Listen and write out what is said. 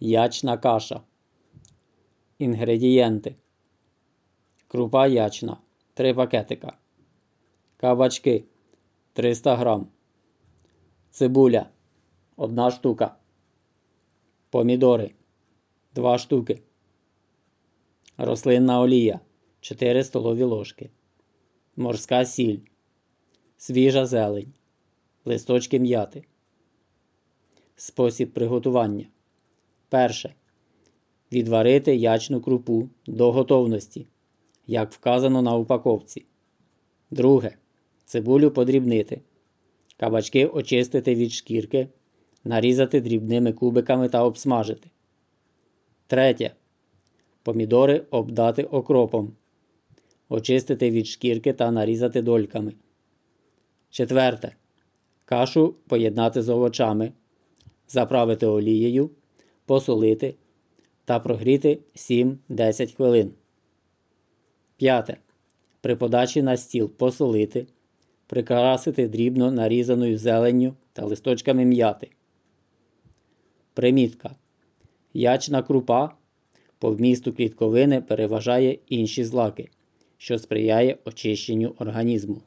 Ячна каша. Інгредієнти. Крупа ячна 3 пакетика. Кабачки 300 грам. Цибуля 1 штука. Помідори 2 штуки. Рослинна олія 4 столові ложки. Морська сіль. Свіжа зелень. Листочки м'яти. Спосіб приготування. Перше. Відварити ячну крупу до готовності, як вказано на упаковці. Друге. Цибулю подрібнити. Кабачки очистити від шкірки, нарізати дрібними кубиками та обсмажити. Третє. Помідори обдати окропом. Очистити від шкірки та нарізати дольками. Четверте. Кашу поєднати з овочами, заправити олією, посолити та прогріти 7-10 хвилин. П'яте. При подачі на стіл посолити, прикрасити дрібно нарізаною зеленню та листочками м'яти. Примітка. Ячна крупа по вмісту клітковини переважає інші злаки, що сприяє очищенню організму.